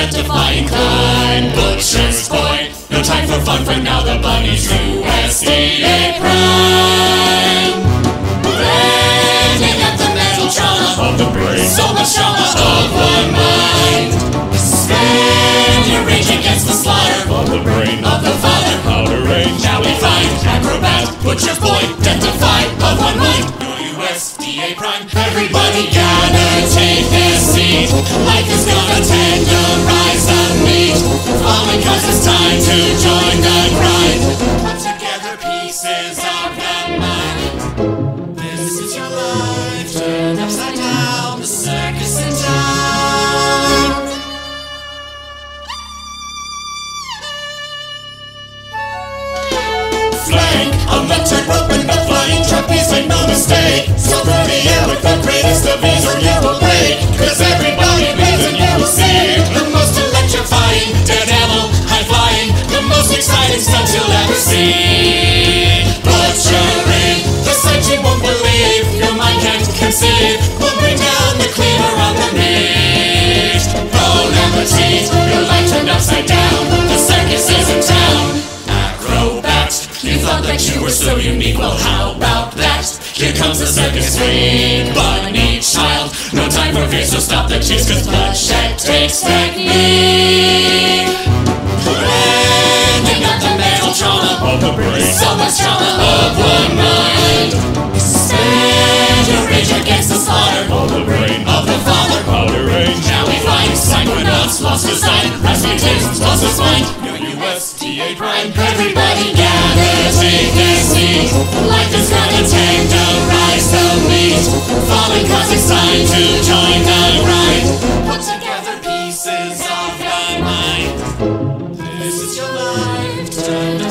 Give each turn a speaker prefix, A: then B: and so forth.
A: death-defying climb, butcher's boy. No time for fun for now, the bunny's USDA Prime. Landing at the mental trauma
B: of the brain.
A: so much trauma of one mind. Spend your rage against the slaughter
B: Of the brain.
A: of the father.
B: Outer range.
A: Now we find acrobat, butcher's boy, death-defy of one mind. USDA Prime. Everybody gather, take their seat. Life is gonna tenderize the meat. All because it's time to join the grind. Put together pieces of the mind. This is your life turned upside down. The circus in town. Flank on the tightrope and the flying trapeze, make no mistake. So through the Down the on the appetit, your life turned upside down. The circus is in town. Acrobat, you thought that you were so unique. Well, how about that? Here comes the circus queen, bunny child. No time for fear, so stop the cheers, cause bloodshed takes technique. The mental trauma
B: Of the brain.
A: so much trauma of lost his sight, Rasputin's lost his mind. Your USDA Prime. Everybody gather, take their seat. Life is gonna tenderize the meat. Falling cause it's time to join the grind. Put together pieces of the mind. This is your life turned